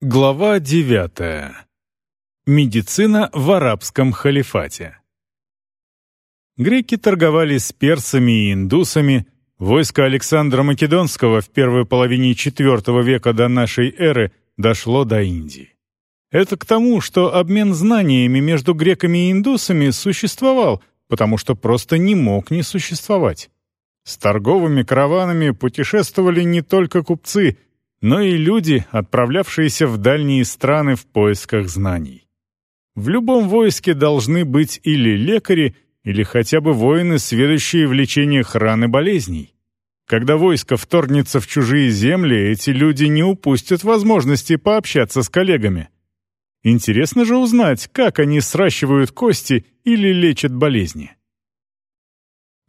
Глава 9. Медицина в арабском халифате. Греки торговали с персами и индусами, войско Александра Македонского в первой половине IV века до нашей эры дошло до Индии. Это к тому, что обмен знаниями между греками и индусами существовал, потому что просто не мог не существовать. С торговыми караванами путешествовали не только купцы – но и люди, отправлявшиеся в дальние страны в поисках знаний. В любом войске должны быть или лекари, или хотя бы воины, сведущие в лечениях ран и болезней. Когда войско вторгнется в чужие земли, эти люди не упустят возможности пообщаться с коллегами. Интересно же узнать, как они сращивают кости или лечат болезни.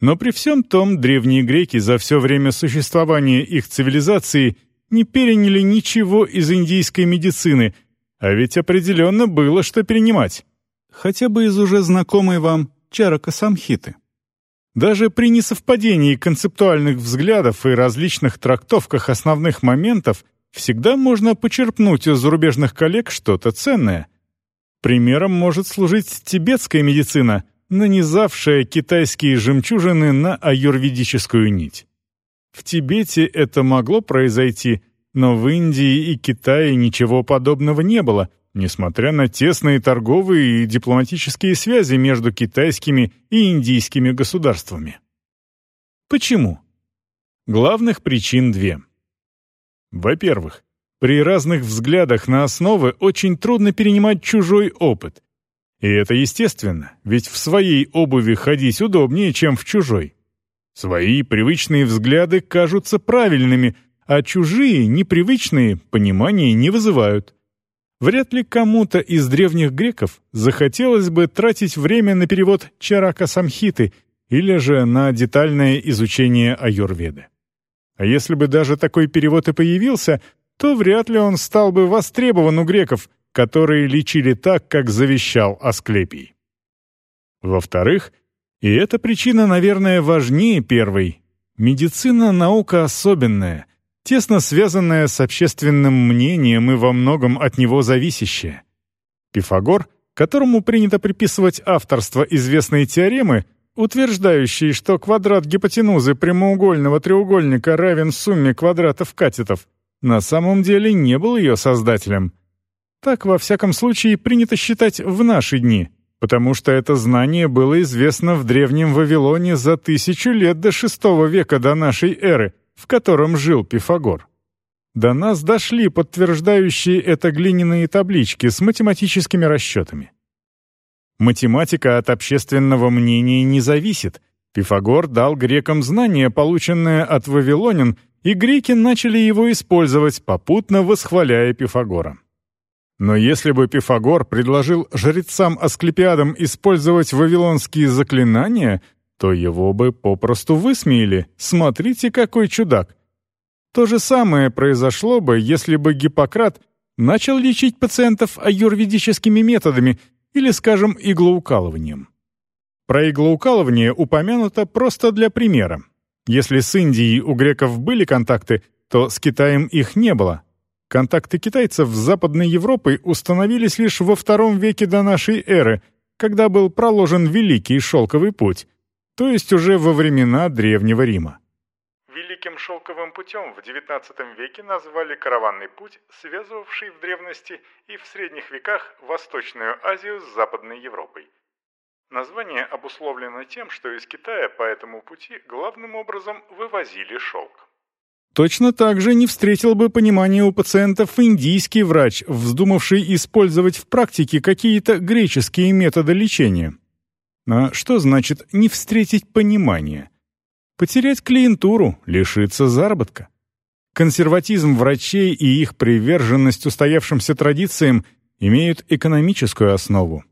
Но при всем том, древние греки за все время существования их цивилизации – не переняли ничего из индийской медицины, а ведь определенно было что перенимать. Хотя бы из уже знакомой вам чарака-самхиты. Даже при несовпадении концептуальных взглядов и различных трактовках основных моментов всегда можно почерпнуть у зарубежных коллег что-то ценное. Примером может служить тибетская медицина, нанизавшая китайские жемчужины на аюрведическую нить. В Тибете это могло произойти, но в Индии и Китае ничего подобного не было, несмотря на тесные торговые и дипломатические связи между китайскими и индийскими государствами. Почему? Главных причин две. Во-первых, при разных взглядах на основы очень трудно перенимать чужой опыт. И это естественно, ведь в своей обуви ходить удобнее, чем в чужой. Свои привычные взгляды кажутся правильными, а чужие, непривычные, понимания не вызывают. Вряд ли кому-то из древних греков захотелось бы тратить время на перевод Чарака Самхиты или же на детальное изучение аюрведы. А если бы даже такой перевод и появился, то вряд ли он стал бы востребован у греков, которые лечили так, как завещал Асклепий. Во-вторых, и эта причина, наверное, важнее первой. Медицина — наука особенная, тесно связанная с общественным мнением и во многом от него зависящая. Пифагор, которому принято приписывать авторство известной теоремы, утверждающей, что квадрат гипотенузы прямоугольного треугольника равен сумме квадратов катетов, на самом деле не был ее создателем. Так, во всяком случае, принято считать в наши дни — потому что это знание было известно в Древнем Вавилоне за тысячу лет до VI века до нашей эры, в котором жил Пифагор. До нас дошли подтверждающие это глиняные таблички с математическими расчетами. Математика от общественного мнения не зависит. Пифагор дал грекам знания, полученное от вавилонян, и греки начали его использовать, попутно восхваляя Пифагора. Но если бы Пифагор предложил жрецам-асклепиадам использовать вавилонские заклинания, то его бы попросту высмеяли. Смотрите, какой чудак! То же самое произошло бы, если бы Гиппократ начал лечить пациентов аюрведическими методами или, скажем, иглоукалыванием. Про иглоукалывание упомянуто просто для примера. Если с Индией у греков были контакты, то с Китаем их не было, Контакты китайцев с Западной Европой установились лишь во втором веке до нашей эры, когда был проложен Великий Шелковый путь, то есть уже во времена Древнего Рима. Великим Шелковым путем в XIX веке назвали караванный путь, связывавший в древности и в средних веках Восточную Азию с Западной Европой. Название обусловлено тем, что из Китая по этому пути главным образом вывозили шелк. Точно так же не встретил бы понимания у пациентов индийский врач, вздумавший использовать в практике какие-то греческие методы лечения. А что значит «не встретить понимания»? Потерять клиентуру, лишиться заработка. Консерватизм врачей и их приверженность устоявшимся традициям имеют экономическую основу.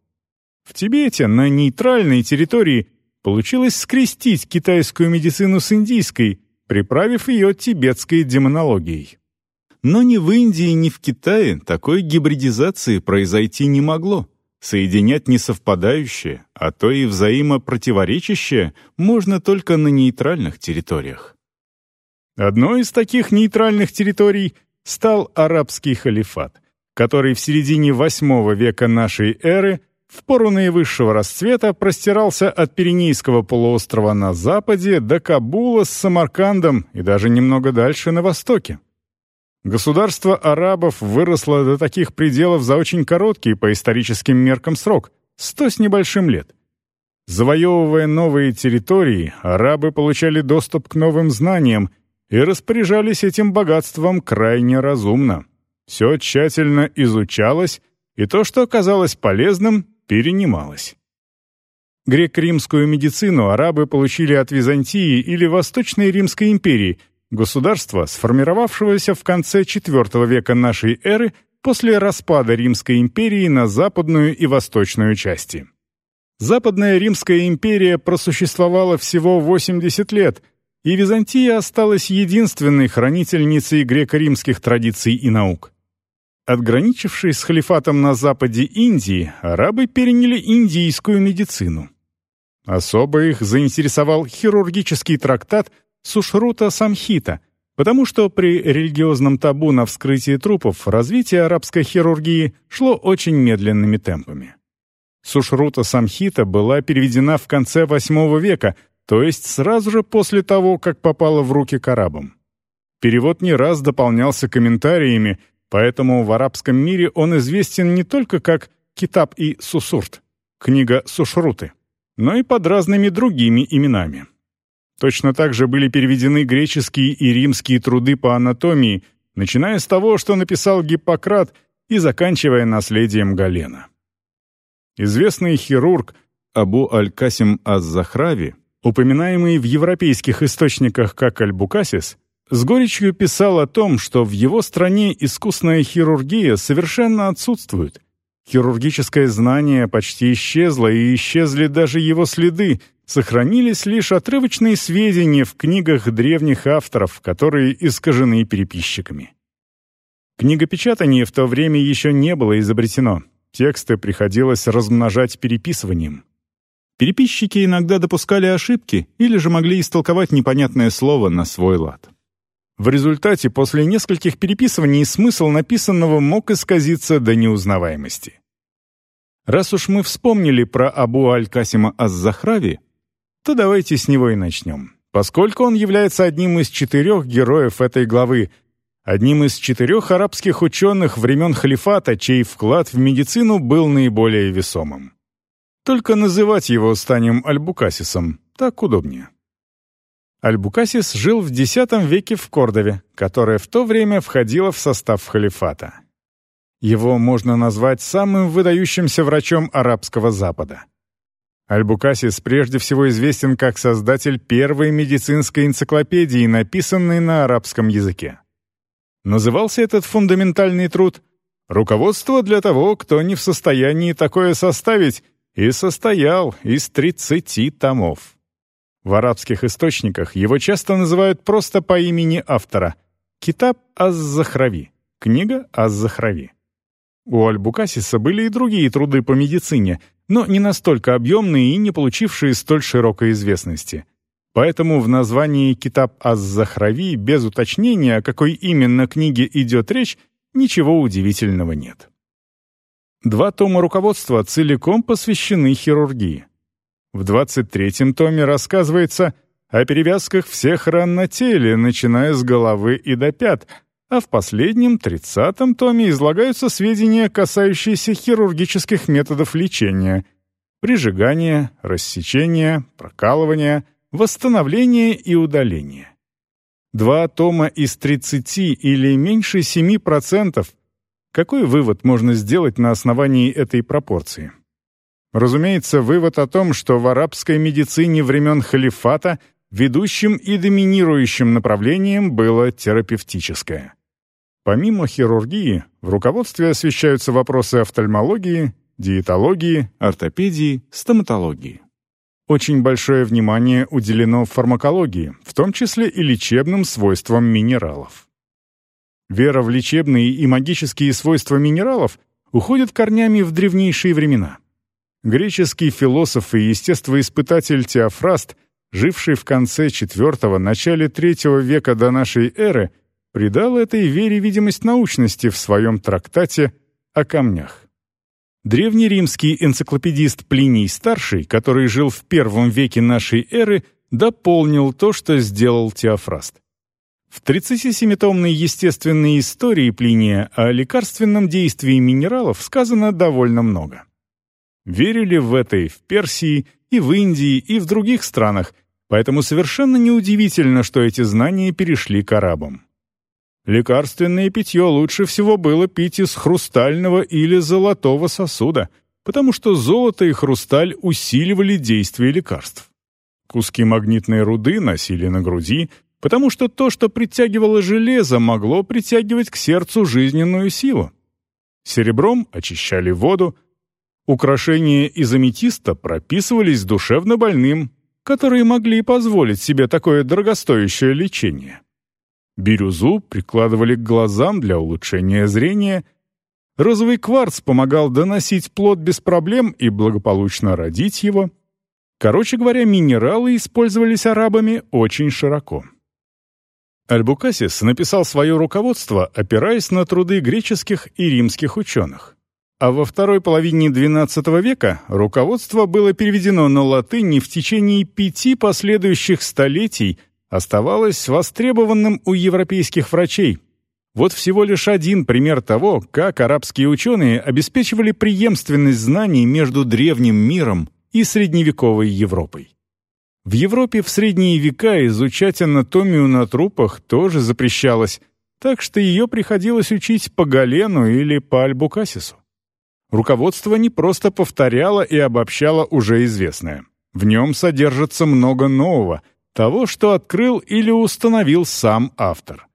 В Тибете, на нейтральной территории, получилось скрестить китайскую медицину с индийской – приправив ее тибетской демонологией. Но ни в Индии, ни в Китае такой гибридизации произойти не могло. Соединять несовпадающее, а то и взаимопротиворечащее можно только на нейтральных территориях. Одной из таких нейтральных территорий стал арабский халифат, который в середине VIII века нашей эры в пору наивысшего расцвета простирался от Пиренейского полуострова на западе до Кабула с Самаркандом и даже немного дальше на востоке. Государство арабов выросло до таких пределов за очень короткий по историческим меркам срок — сто с небольшим лет. Завоевывая новые территории, арабы получали доступ к новым знаниям и распоряжались этим богатством крайне разумно. Все тщательно изучалось, и то, что оказалось полезным, перенималось. Греко-римскую медицину арабы получили от Византии или Восточной Римской империи, государства, сформировавшегося в конце IV века нашей эры после распада Римской империи на западную и восточную части. Западная Римская империя просуществовала всего 80 лет, и Византия осталась единственной хранительницей греко-римских традиций и наук. Отграничившись с халифатом на западе Индии, арабы переняли индийскую медицину. Особо их заинтересовал хирургический трактат Сушрута Самхита, потому что при религиозном табу на вскрытии трупов развитие арабской хирургии шло очень медленными темпами. Сушрута Самхита была переведена в конце VIII века, то есть сразу же после того, как попала в руки к арабам. Перевод не раз дополнялся комментариями, поэтому в арабском мире он известен не только как «Китаб и Сусурт» — книга Сушруты, но и под разными другими именами. Точно так же были переведены греческие и римские труды по анатомии, начиная с того, что написал Гиппократ, и заканчивая наследием Галена. Известный хирург Абу Аль-Касим Az-Захрави, упоминаемый в европейских источниках как Аль-Букасис, с горечью писал о том, что в его стране искусная хирургия совершенно отсутствует. Хирургическое знание почти исчезло, и исчезли даже его следы, сохранились лишь отрывочные сведения в книгах древних авторов, которые искажены переписчиками. Книгопечатание в то время еще не было изобретено, Тексты приходилось размножать переписыванием. Переписчики иногда допускали ошибки или же могли истолковать непонятное слово на свой лад. В результате, после нескольких переписываний, смысл написанного мог исказиться до неузнаваемости. Раз уж мы вспомнили про Абу Аль-Касима Аз-Захрави, то давайте с него и начнем, поскольку он является одним из четырех героев этой главы, одним из четырех арабских ученых времен халифата, чей вклад в медицину был наиболее весомым. Только называть его станем Альбукасисом, так удобнее. Альбукасис жил в X веке в Кордове, которая в то время входила в состав халифата. Его можно назвать самым выдающимся врачом арабского Запада. Альбукасис прежде всего известен как создатель первой медицинской энциклопедии, написанной на арабском языке. Назывался этот фундаментальный труд «Руководство для того, кто не в состоянии такое составить», и состоял из 30 томов. В арабских источниках его часто называют просто по имени автора «Китаб аз-Захрави» — книга аз-Захрави. У Аль-Букасиса были и другие труды по медицине, но не настолько объемные и не получившие столь широкой известности — Поэтому в названии «Китаб аз-Захрави» без уточнения, о какой именно книге идет речь, ничего удивительного нет. Два тома руководства целиком посвящены хирургии. В 23-м томе рассказывается о перевязках всех ран на теле, начиная с головы и до пят, а в последнем, 30-м томе излагаются сведения, касающиеся хирургических методов лечения — прижигания, рассечения, прокалывания — восстановление и удаление. Два тома из 30 или меньше 7%. Какой вывод можно сделать на основании этой пропорции? Разумеется, вывод о том, что в арабской медицине времен халифата ведущим и доминирующим направлением было терапевтическое. Помимо хирургии, в руководстве освещаются вопросы офтальмологии, диетологии, ортопедии, стоматологии. Очень большое внимание уделено фармакологии, в том числе и лечебным свойствам минералов. Вера в лечебные и магические свойства минералов уходит корнями в древнейшие времена. Греческий философ и естествоиспытатель Теофраст, живший в конце IV – начале III века до нашей эры, придал этой вере видимость научности в своем трактате о камнях. Древнеримский энциклопедист Плиний Старший, который жил в первом веке нашей эры, дополнил то, что сделал Теофраст. В 37-томной естественной истории Плиния о лекарственном действии минералов сказано довольно много. Верили в это и в Персии, и в Индии, и в других странах, поэтому совершенно неудивительно, что эти знания перешли к арабам. Лекарственное питье лучше всего было пить из хрустального или золотого сосуда, потому что золото и хрусталь усиливали действие лекарств. Куски магнитной руды носили на груди, потому что то, что притягивало железо, могло притягивать к сердцу жизненную силу. Серебром очищали воду, украшения из аметиста прописывались душевно больным, которые могли позволить себе такое дорогостоящее лечение. Бирюзу прикладывали к глазам для улучшения зрения. Розовый кварц помогал доносить плод без проблем и благополучно родить его. Короче говоря, минералы использовались арабами очень широко. Альбукасис написал свое руководство, опираясь на труды греческих и римских ученых. А во второй половине XII века руководство было переведено на латынь и в течение пяти последующих столетий оставалось востребованным у европейских врачей. Вот всего лишь один пример того, как арабские ученые обеспечивали преемственность знаний между древним миром и средневековой Европой. В Европе в средние века изучать анатомию на трупах тоже запрещалось, так что ее приходилось учить по Галену или по Альбукасису. Руководство не просто повторяло и обобщало уже известное. В нем содержится много нового — того, что открыл или установил сам автор.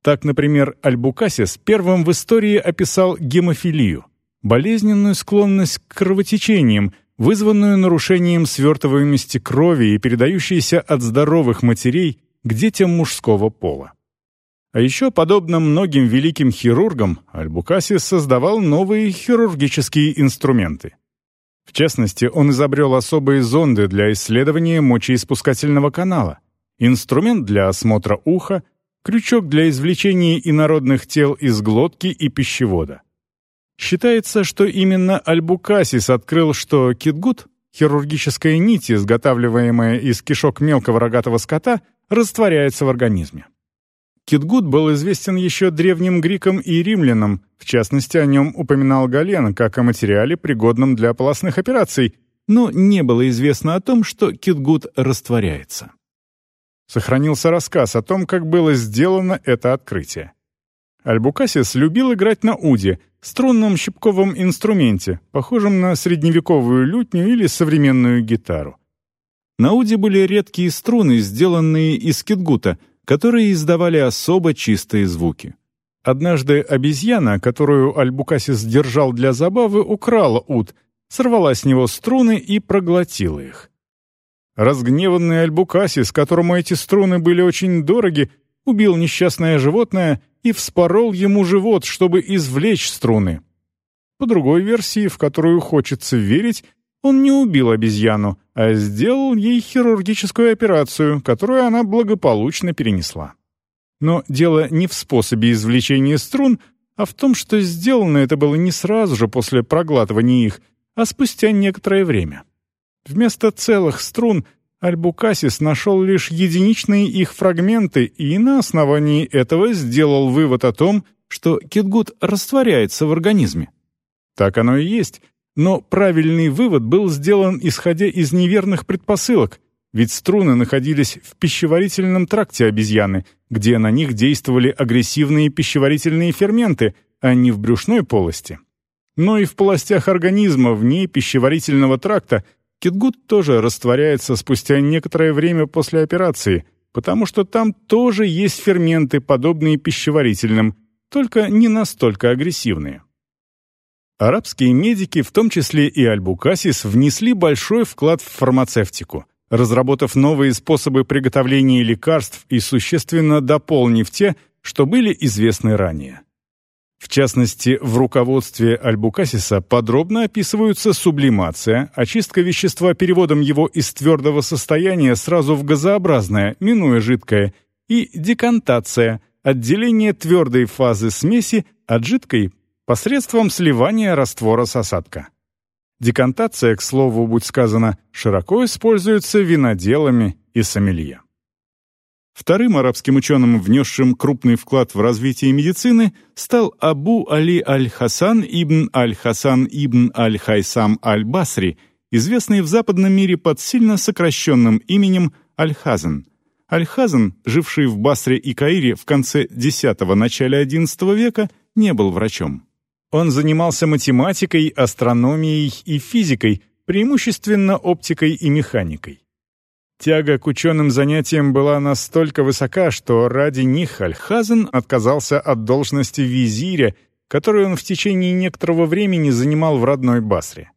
Так, например, Альбукасис первым в истории описал гемофилию, болезненную склонность к кровотечениям, вызванную нарушением свертываемости крови и передающейся от здоровых матерей к детям мужского пола. А еще, подобно многим великим хирургам, Альбукасис создавал новые хирургические инструменты. В частности, он изобрел особые зонды для исследования мочеиспускательного канала, инструмент для осмотра уха, крючок для извлечения инородных тел из глотки и пищевода. Считается, что именно Альбукасис открыл, что китгут, хирургическая нить, изготавливаемая из кишок мелкого рогатого скота, растворяется в организме. Китгут был известен еще древним грекам и римлянам, в частности, о нем упоминал Гален как о материале, пригодном для полостных операций, но не было известно о том, что китгут растворяется. Сохранился рассказ о том, как было сделано это открытие. Альбукасис любил играть на уде, струнном щипковом инструменте, похожем на средневековую лютню или современную гитару. На уде были редкие струны, сделанные из китгута — которые издавали особо чистые звуки. Однажды обезьяна, которую Альбукасис держал для забавы, украла ут, сорвала с него струны и проглотила их. Разгневанный Альбукасис, которому эти струны были очень дороги, убил несчастное животное и вспорол ему живот, чтобы извлечь струны. По другой версии, в которую хочется верить, он не убил обезьяну, а сделал ей хирургическую операцию, которую она благополучно перенесла. Но дело не в способе извлечения струн, а в том, что сделано это было не сразу же после проглатывания их, а спустя некоторое время. Вместо целых струн Альбукасис нашел лишь единичные их фрагменты и на основании этого сделал вывод о том, что китгут растворяется в организме. Так оно и есть, но правильный вывод был сделан исходя из неверных предпосылок, ведь струны находились в пищеварительном тракте обезьяны, где на них действовали агрессивные пищеварительные ферменты, а не в брюшной полости. Но и в полостях организма вне пищеварительного тракта китгут тоже растворяется спустя некоторое время после операции, потому что там тоже есть ферменты, подобные пищеварительным, только не настолько агрессивные. Арабские медики, в том числе и Аль-Букасис, внесли большой вклад в фармацевтику, разработав новые способы приготовления лекарств и существенно дополнив те, что были известны ранее. В частности, в руководстве Альбукасиса подробно описываются сублимация, очистка вещества переводом его из твердого состояния сразу в газообразное, минуя жидкое, и декантация, отделение твердой фазы смеси от жидкой посредством сливания раствора с осадка. Декантация, к слову, будь сказано, широко используется виноделами и сомелье. Вторым арабским ученым, внесшим крупный вклад в развитие медицины, стал Абу Али аль-Хасан ибн аль-Хасан ибн аль-Хайсам аль-Басри, известный в западном мире под сильно сокращенным именем Аль-Хазан. Аль-Хазан, живший в Басре и Каире в конце X – начале XI века, не был врачом. Он занимался математикой, астрономией и физикой, преимущественно оптикой и механикой. Тяга к ученым занятиям была настолько высока, что ради них Альхазен отказался от должности визиря, которую он в течение некоторого времени занимал в родной Басре.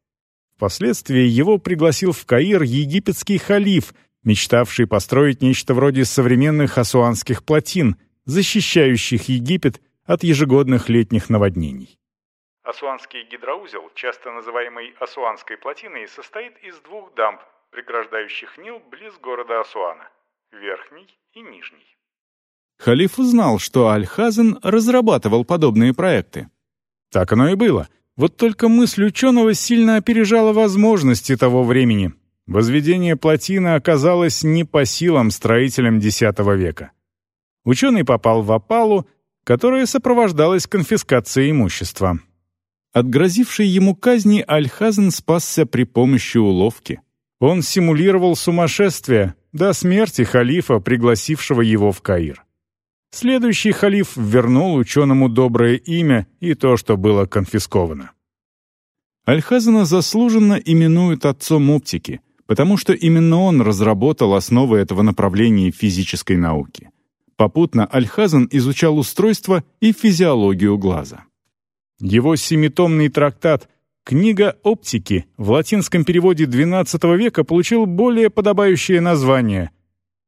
Впоследствии его пригласил в Каир египетский халиф, мечтавший построить нечто вроде современных асуанских плотин, защищающих Египет от ежегодных летних наводнений. Асуанский гидроузел, часто называемый Асуанской плотиной, состоит из двух дамб, преграждающих Нил близ города Асуана, верхний и нижний. Халиф узнал, что Аль-Хазен разрабатывал подобные проекты. Так оно и было. Вот только мысль ученого сильно опережала возможности того времени. Возведение плотины оказалось не по силам строителям X века. Ученый попал в опалу, которая сопровождалась конфискацией имущества. От грозившей ему казни Аль-Хазен спасся при помощи уловки. Он симулировал сумасшествие до смерти халифа, пригласившего его в Каир. Следующий халиф вернул ученому доброе имя и то, что было конфисковано. Аль-Хазана заслуженно именуют отцом оптики, потому что именно он разработал основы этого направления физической науки. Попутно Аль-Хазан изучал устройство и физиологию глаза. Его семитомный трактат Книга оптики в латинском переводе XII века получил более подобающее название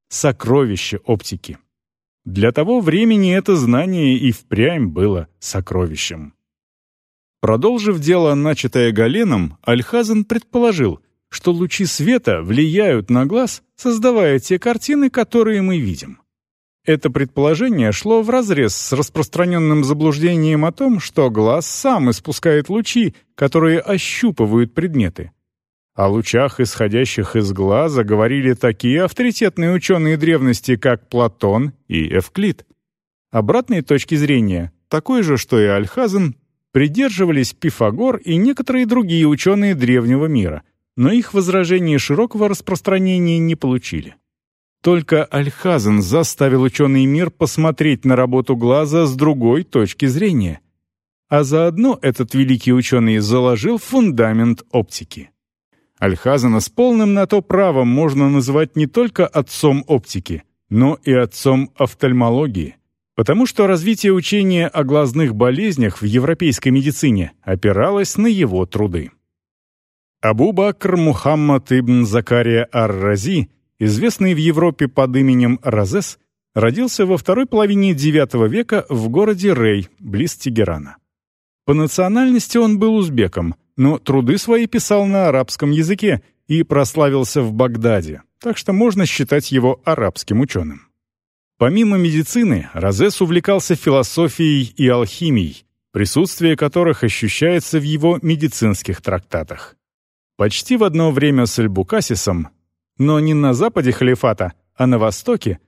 «Сокровище оптики». Для того времени это знание и впрямь было сокровищем. Продолжив дело, начатое Галеном, Альхазен предположил, что лучи света влияют на глаз, создавая те картины, которые мы видим. Это предположение шло вразрез с распространенным заблуждением о том, что глаз сам испускает лучи, которые ощупывают предметы. О лучах, исходящих из глаза, говорили такие авторитетные ученые древности, как Платон и Эвклид. Обратной точки зрения, такой же, что и Альхазен, придерживались Пифагор и некоторые другие ученые древнего мира, но их возражения широкого распространения не получили. Только Альхазен заставил ученый мир посмотреть на работу глаза с другой точки зрения. А заодно этот великий ученый заложил фундамент оптики. Альхазена с полным на то правом можно называть не только отцом оптики, но и отцом офтальмологии, потому что развитие учения о глазных болезнях в европейской медицине опиралось на его труды. Абу Бакр Мухаммад ибн Закария ар-Рази известный в Европе под именем Розес, родился во второй половине IX века в городе Рей, близ Тегерана. По национальности он был узбеком, но труды свои писал на арабском языке и прославился в Багдаде, так что можно считать его арабским ученым. Помимо медицины, Розес увлекался философией и алхимией, присутствие которых ощущается в его медицинских трактатах. Почти в одно время с Эльбукасисом но не на западе халифата, а на востоке,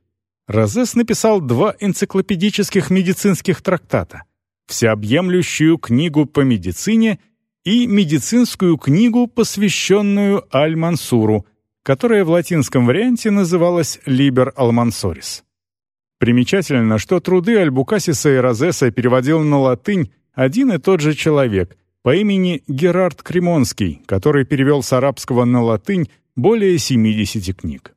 Розес написал два энциклопедических медицинских трактата, всеобъемлющую книгу по медицине и медицинскую книгу, посвященную Аль-Мансуру, которая в латинском варианте называлась «Либер Алмансорис». Примечательно, что труды Альбукасиса и Розеса переводил на латынь один и тот же человек по имени Герард Кремонский, который перевел с арабского на латынь более 70 книг.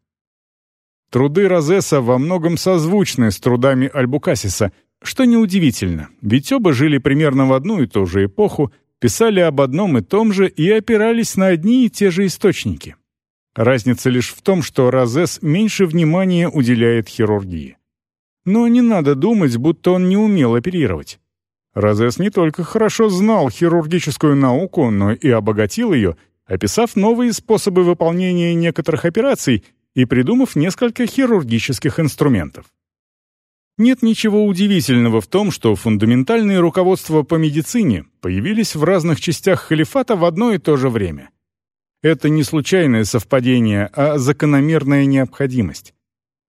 Труды Розеса во многом созвучны с трудами Альбукасиса, что неудивительно, ведь оба жили примерно в одну и ту же эпоху, писали об одном и том же и опирались на одни и те же источники. Разница лишь в том, что Розес меньше внимания уделяет хирургии. Но не надо думать, будто он не умел оперировать. Розес не только хорошо знал хирургическую науку, но и обогатил ее – описав новые способы выполнения некоторых операций и придумав несколько хирургических инструментов. Нет ничего удивительного в том, что фундаментальные руководства по медицине появились в разных частях халифата в одно и то же время. Это не случайное совпадение, а закономерная необходимость.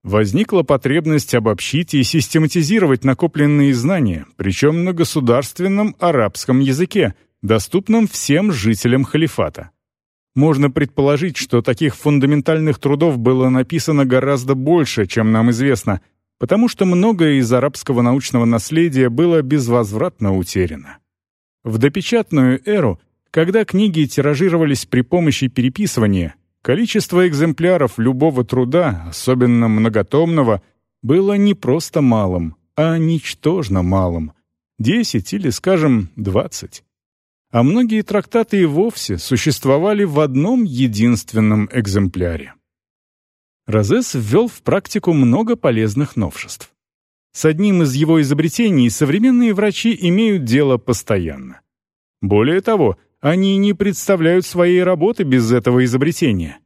Возникла потребность обобщить и систематизировать накопленные знания, причем на государственном арабском языке, доступном всем жителям халифата. Можно предположить, что таких фундаментальных трудов было написано гораздо больше, чем нам известно, потому что многое из арабского научного наследия было безвозвратно утеряно. В допечатную эру, когда книги тиражировались при помощи переписывания, количество экземпляров любого труда, особенно многотомного, было не просто малым, а ничтожно малым — 10 или, скажем, 20. А многие трактаты и вовсе существовали в одном единственном экземпляре. Розес ввел в практику много полезных новшеств. С одним из его изобретений современные врачи имеют дело постоянно. Более того, они не представляют своей работы без этого изобретения.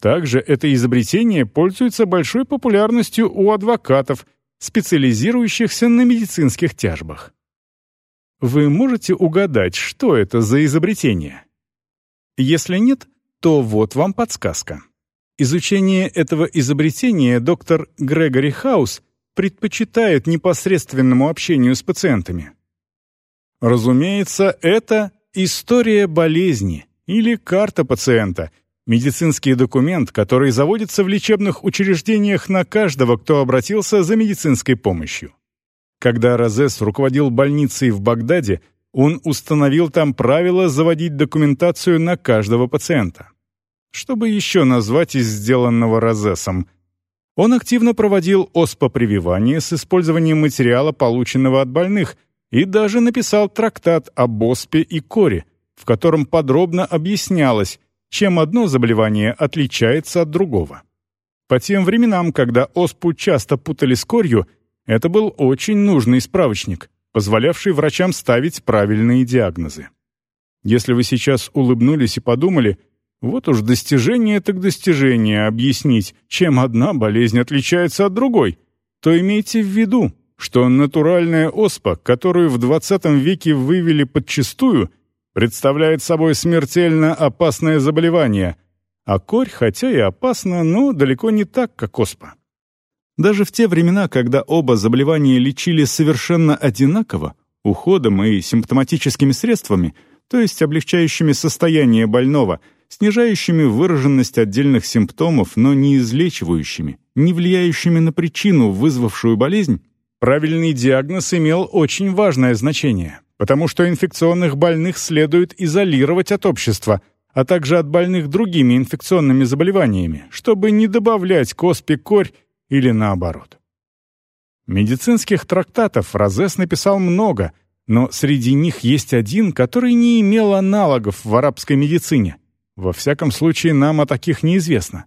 Также это изобретение пользуется большой популярностью у адвокатов, специализирующихся на медицинских тяжбах. Вы можете угадать, что это за изобретение? Если нет, то вот вам подсказка. Изучение этого изобретения доктор Грегори Хаус предпочитает непосредственному общению с пациентами. Разумеется, это история болезни или карта пациента, медицинский документ, который заводится в лечебных учреждениях на каждого, кто обратился за медицинской помощью. Когда Розес руководил больницей в Багдаде, он установил там правила заводить документацию на каждого пациента. Чтобы еще назвать из сделанного Розесом? Он активно проводил оспопрививание с использованием материала, полученного от больных, и даже написал трактат об оспе и коре, в котором подробно объяснялось, чем одно заболевание отличается от другого. По тем временам, когда оспу часто путали с корью, это был очень нужный справочник, позволявший врачам ставить правильные диагнозы. Если вы сейчас улыбнулись и подумали, вот уж достижение так достижение объяснить, чем одна болезнь отличается от другой, то имейте в виду, что натуральная оспа, которую в 20 веке вывели подчистую, представляет собой смертельно опасное заболевание, а корь, хотя и опасна, но далеко не так, как оспа. Даже в те времена, когда оба заболевания лечили совершенно одинаково, уходом и симптоматическими средствами, то есть облегчающими состояние больного, снижающими выраженность отдельных симптомов, но не излечивающими, не влияющими на причину, вызвавшую болезнь, правильный диагноз имел очень важное значение, потому что инфекционных больных следует изолировать от общества, а также от больных другими инфекционными заболеваниями, чтобы не добавлять к оспе корь или наоборот. Медицинских трактатов Розес написал много, но среди них есть один, который не имел аналогов в арабской медицине. Во всяком случае, нам о таких неизвестно.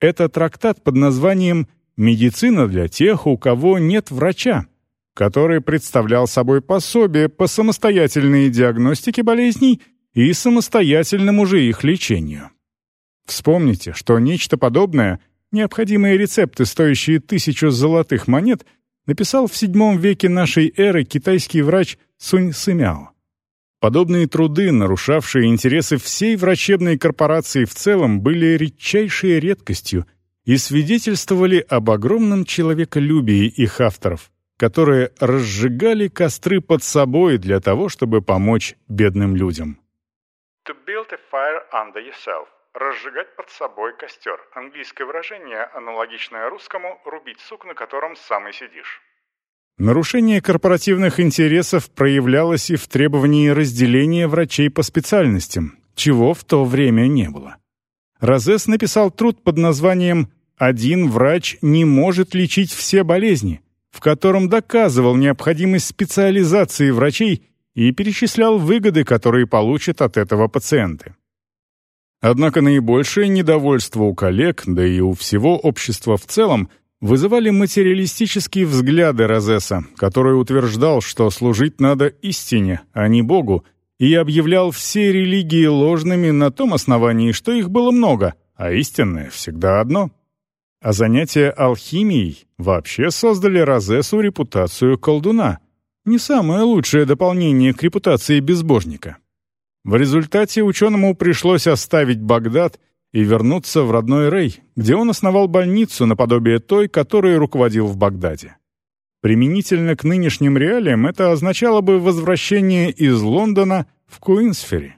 Это трактат под названием «Медицина для тех, у кого нет врача», который представлял собой пособие по самостоятельной диагностике болезней и самостоятельному же их лечению. Вспомните, что нечто подобное — Необходимые рецепты, стоящие тысячу золотых монет, написал в VII веке нашей эры китайский врач Сунь Сымяо. Подобные труды, нарушавшие интересы всей врачебной корпорации в целом, были редчайшей редкостью и свидетельствовали об огромном человеколюбии их авторов, которые разжигали костры под собой для того, чтобы помочь бедным людям. To build a fire under yourself. Разжигать под собой костер. Английское выражение, аналогичное русскому «рубить сук, на котором сам и сидишь». Нарушение корпоративных интересов проявлялось и в требовании разделения врачей по специальностям, чего в то время не было. Розес написал труд под названием «Один врач не может лечить все болезни», в котором доказывал необходимость специализации врачей и перечислял выгоды, которые получат от этого пациенты. Однако наибольшее недовольство у коллег, да и у всего общества в целом, вызывали материалистические взгляды Розеса, который утверждал, что служить надо истине, а не Богу, и объявлял все религии ложными на том основании, что их было много, а истинное всегда одно. а занятия алхимией вообще создали Розесу репутацию колдуна. Не самое лучшее дополнение к репутации безбожника. В результате ученому пришлось оставить Багдад и вернуться в родной Рей, где он основал больницу наподобие той, которой руководил в Багдаде. Применительно к нынешним реалиям это означало бы возвращение из Лондона в Куинсфери.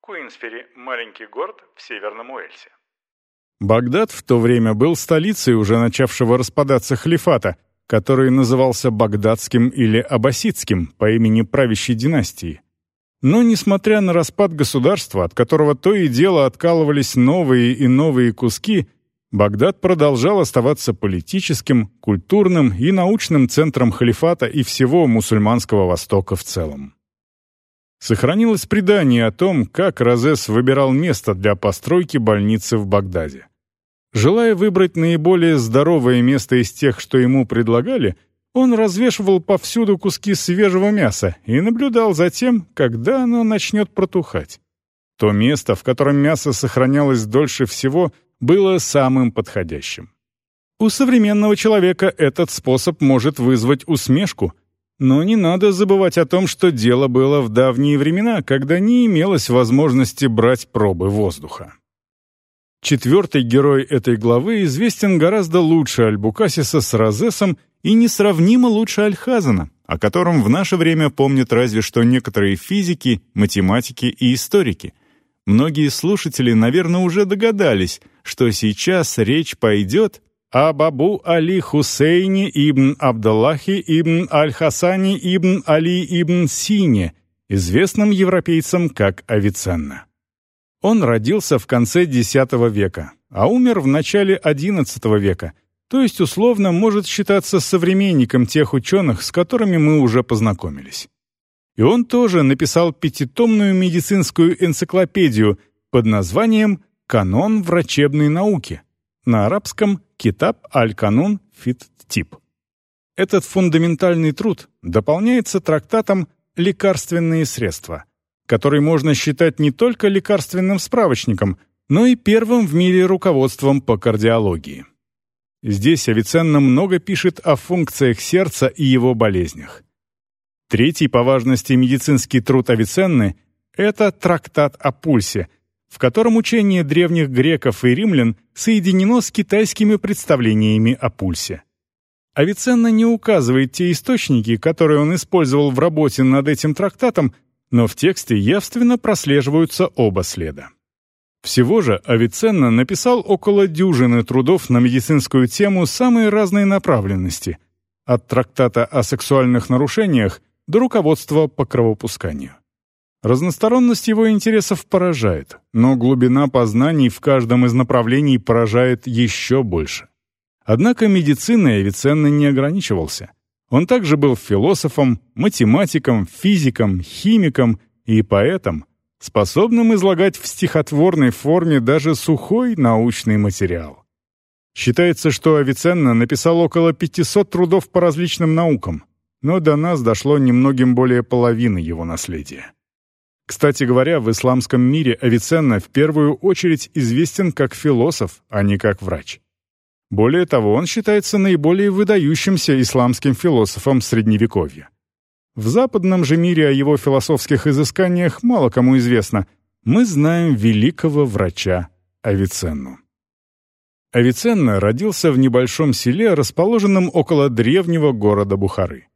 Куинсфери – маленький город в Северном Уэльсе. Багдад в то время был столицей уже начавшего распадаться халифата, который назывался Багдадским или Аббасидским по имени правящей династии. Но, несмотря на распад государства, от которого то и дело откалывались новые и новые куски, Багдад продолжал оставаться политическим, культурным и научным центром халифата и всего мусульманского Востока в целом. Сохранилось предание о том, как Розес выбирал место для постройки больницы в Багдаде. Желая выбрать наиболее здоровое место из тех, что ему предлагали, он развешивал повсюду куски свежего мяса и наблюдал за тем, когда оно начнет протухать. То место, в котором мясо сохранялось дольше всего, было самым подходящим. У современного человека этот способ может вызвать усмешку, но не надо забывать о том, что дело было в давние времена, когда не имелось возможности брать пробы воздуха. Четвертый герой этой главы известен гораздо лучше Альбукасиса с Розесом и несравнимо лучше Альхазана, о котором в наше время помнят разве что некоторые физики, математики и историки. Многие слушатели, наверное, уже догадались, что сейчас речь пойдет об Абу Али Хусейне ибн Абдаллахи ибн Аль-Хасани ибн Али ибн Сине, известном европейцам как Авиценна. Он родился в конце X века, а умер в начале XI века, то есть условно может считаться современником тех ученых, с которыми мы уже познакомились. И он тоже написал пятитомную медицинскую энциклопедию под названием «Канон врачебной науки», на арабском «كتاب القانون في الطب». Этот фундаментальный труд дополняется трактатом «Лекарственные средства», который можно считать не только лекарственным справочником, но и первым в мире руководством по кардиологии. Здесь Авиценна много пишет о функциях сердца и его болезнях. Третий по важности медицинский труд Авиценны — это трактат о пульсе, в котором учение древних греков и римлян соединено с китайскими представлениями о пульсе. Авиценна не указывает те источники, которые он использовал в работе над этим трактатом, но в тексте явственно прослеживаются оба следа. Всего же Авиценна написал около дюжины трудов на медицинскую тему самой разной направленности, от трактата о сексуальных нарушениях до руководства по кровопусканию. Разносторонность его интересов поражает, но глубина познаний в каждом из направлений поражает еще больше. Однако медициной Авиценна не ограничивался — он также был философом, математиком, физиком, химиком и поэтом, способным излагать в стихотворной форме даже сухой научный материал. Считается, что Авиценна написал около 500 трудов по различным наукам, но до нас дошло немногим более половины его наследия. Кстати говоря, в исламском мире Авиценна в первую очередь известен как философ, а не как врач. Более того, он считается наиболее выдающимся исламским философом Средневековья. В западном же мире о его философских изысканиях мало кому известно. Мы знаем великого врача Авиценну. Авиценна родился в небольшом селе, расположенном около древнего города Бухары.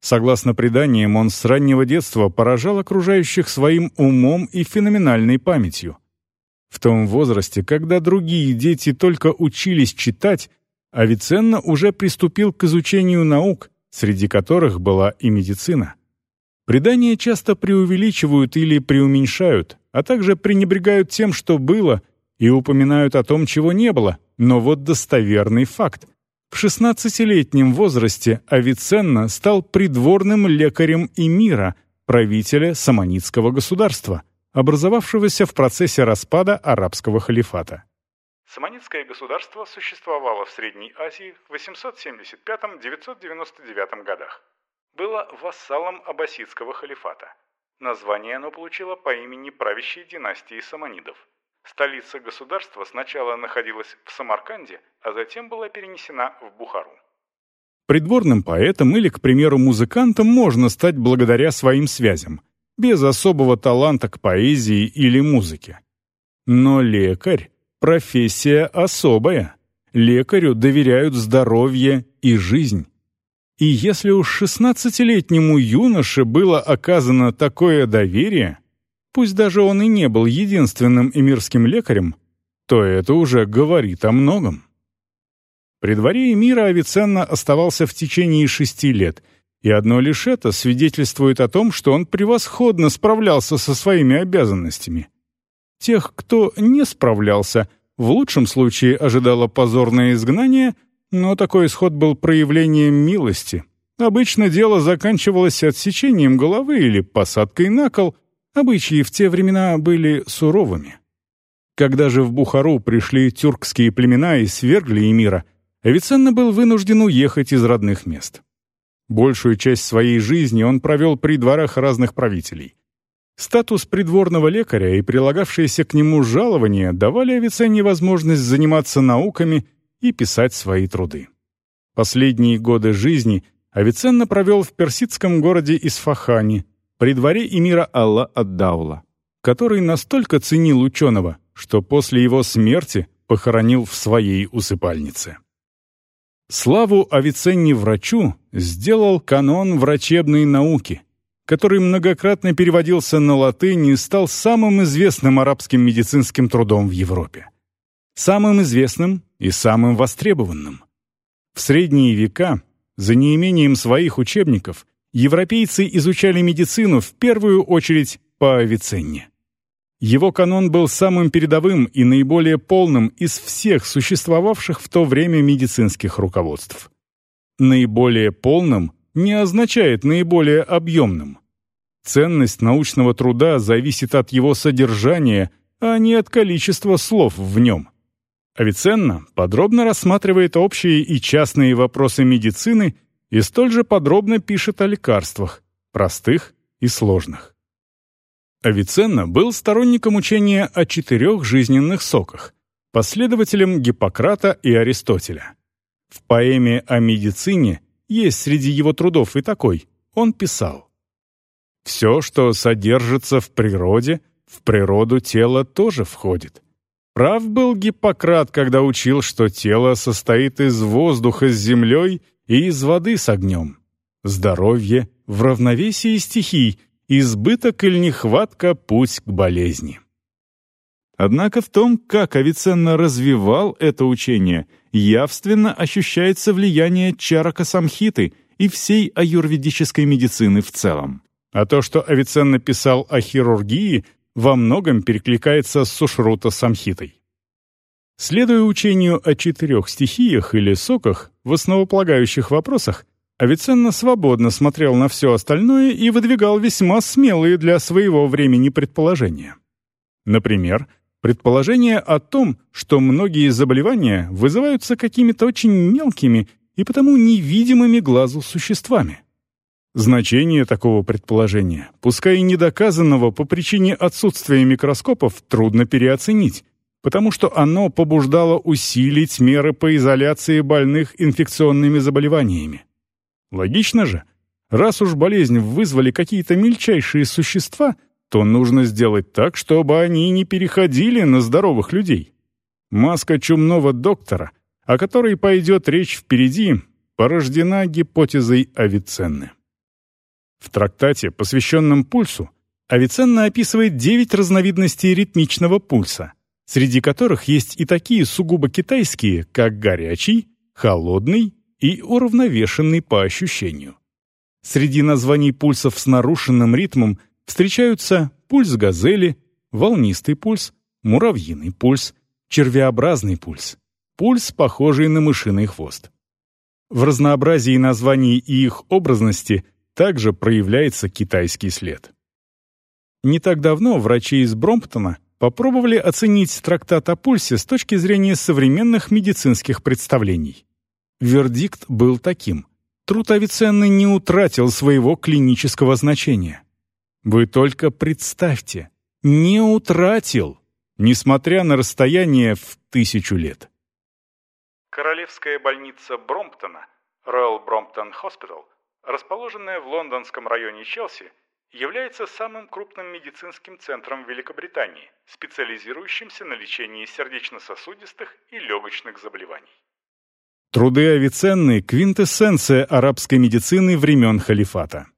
Согласно преданиям, он с раннего детства поражал окружающих своим умом и феноменальной памятью. В том возрасте, когда другие дети только учились читать, Авиценна уже приступил к изучению наук, среди которых была и медицина. Предания часто преувеличивают или преуменьшают, а также пренебрегают тем, что было, и упоминают о том, чего не было, но вот достоверный факт. В 16-летнем возрасте Авиценна стал придворным лекарем эмира, правителя Саманитского государства – образовавшегося в процессе распада арабского халифата. Саманидское государство существовало в Средней Азии в 875-999 годах. Было вассалом аббасидского халифата. Название оно получило по имени правящей династии саманидов. Столица государства сначала находилась в Самарканде, а затем была перенесена в Бухару. Придворным поэтом или, к примеру, музыкантом можно стать благодаря своим связям, без особого таланта к поэзии или музыке. Но лекарь — профессия особая. Лекарю доверяют здоровье и жизнь. И если уж шестнадцатилетнему юноше было оказано такое доверие, пусть даже он и не был единственным эмирским лекарем, то это уже говорит о многом. При дворе эмира Авиценна оставался в течение шести лет, и одно лишь это свидетельствует о том, что он превосходно справлялся со своими обязанностями. Тех, кто не справлялся, в лучшем случае ожидало позорное изгнание, но такой исход был проявлением милости. Обычно дело заканчивалось отсечением головы или посадкой на кол, обычаи в те времена были суровыми. Когда же в Бухару пришли тюркские племена и свергли эмира – Авиценна был вынужден уехать из родных мест. Большую часть своей жизни он провел при дворах разных правителей. Статус придворного лекаря и прилагавшееся к нему жалование давали Авиценне возможность заниматься науками и писать свои труды. Последние годы жизни Авиценна провел в персидском городе Исфахане, при дворе эмира Алла Аддаула, который настолько ценил ученого, что после его смерти похоронил в своей усыпальнице. Славу Авиценне-врачу сделал канон врачебной науки, который многократно переводился на латынь и стал самым известным арабским медицинским трудом в Европе. Самым известным и самым востребованным. В средние века, за неимением своих учебников, европейцы изучали медицину в первую очередь по Авиценне. Его канон был самым передовым и наиболее полным из всех существовавших в то время медицинских руководств. Наиболее полным не означает наиболее объемным. Ценность научного труда зависит от его содержания, а не от количества слов в нем. Авиценна подробно рассматривает общие и частные вопросы медицины и столь же подробно пишет о лекарствах, простых и сложных. Авиценна был сторонником учения о четырех жизненных соках, последователем Гиппократа и Аристотеля. В поэме о медицине есть среди его трудов и такой. Он писал «Все, что содержится в природе, в природу тело тоже входит. Прав был Гиппократ, когда учил, что тело состоит из воздуха с землей и из воды с огнем. Здоровье в равновесии стихий, избыток или нехватка – путь к болезни. Однако в том, как Авиценна развивал это учение, явственно ощущается влияние чарака самхиты и всей аюрведической медицины в целом. А то, что Авиценна писал о хирургии, во многом перекликается с Сушрута самхитой. Следуя учению о четырех стихиях или соках в основополагающих вопросах, Авиценна свободно смотрел на все остальное и выдвигал весьма смелые для своего времени предположения. Например, предположение о том, что многие заболевания вызываются какими-то очень мелкими и потому невидимыми глазу существами. Значение такого предположения, пускай и недоказанного по причине отсутствия микроскопов, трудно переоценить, потому что оно побуждало усилить меры по изоляции больных инфекционными заболеваниями. Логично же. Раз уж болезнь вызвали какие-то мельчайшие существа, то нужно сделать так, чтобы они не переходили на здоровых людей. Маска чумного доктора, о которой пойдет речь впереди, порождена гипотезой Авиценны. В трактате, посвященном пульсу, Авиценна описывает девять разновидностей ритмичного пульса, среди которых есть и такие сугубо китайские, как горячий, холодный и уравновешенный по ощущению. Среди названий пульсов с нарушенным ритмом встречаются пульс газели, волнистый пульс, муравьиный пульс, червеобразный пульс, пульс, похожий на мышиный хвост. В разнообразии названий и их образности также проявляется китайский след. Не так давно врачи из Бромптона попробовали оценить трактат о пульсе с точки зрения современных медицинских представлений. Вердикт был таким. Труд Авиценны не утратил своего клинического значения. Вы только представьте, не утратил. несмотря на расстояние в тысячу лет. Королевская больница Бромптона, Royal Brompton Hospital, расположенная в лондонском районе Челси, является самым крупным медицинским центром Великобритании, специализирующимся на лечении сердечно-сосудистых и легочных заболеваний. Труды Авиценны – квинтэссенция арабской медицины времен халифата.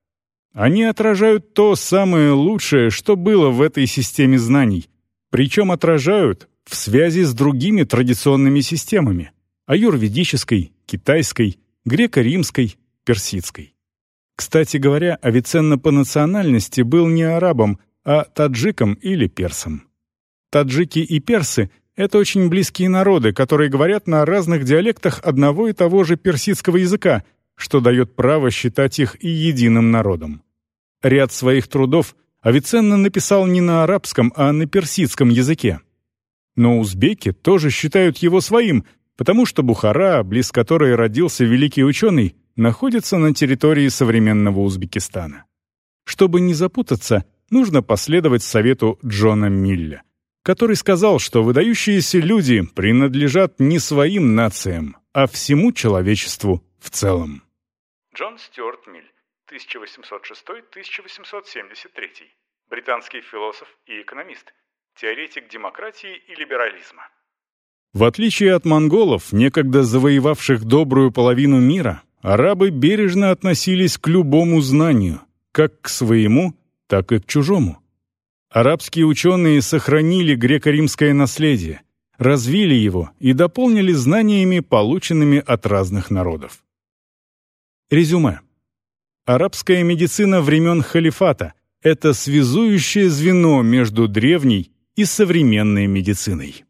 Они отражают то самое лучшее, что было в этой системе знаний, причем отражают в связи с другими традиционными системами – аюрведической, китайской, греко-римской, персидской. Кстати говоря, Авиценна по национальности был не арабом, а таджиком или персом. Таджики и персы — это очень близкие народы, которые говорят на разных диалектах одного и того же персидского языка, что дает право считать их и единым народом. Ряд своих трудов Авиценна написал не на арабском, а на персидском языке. Но узбеки тоже считают его своим, потому что Бухара, близ которой родился великий ученый, находится на территории современного Узбекистана. Чтобы не запутаться, нужно последовать совету Джона Милля, который сказал, что выдающиеся люди принадлежат не своим нациям, а всему человечеству в целом. Джон Стюарт Миль, 1806-1873, британский философ и экономист, теоретик демократии и либерализма. В отличие от монголов, некогда завоевавших добрую половину мира, арабы бережно относились к любому знанию, как к своему, так и к чужому. Арабские ученые сохранили греко-римское наследие, развили его и дополнили знаниями, полученными от разных народов. Резюме. Арабская медицина времен халифата – это связующее звено между древней и современной медициной.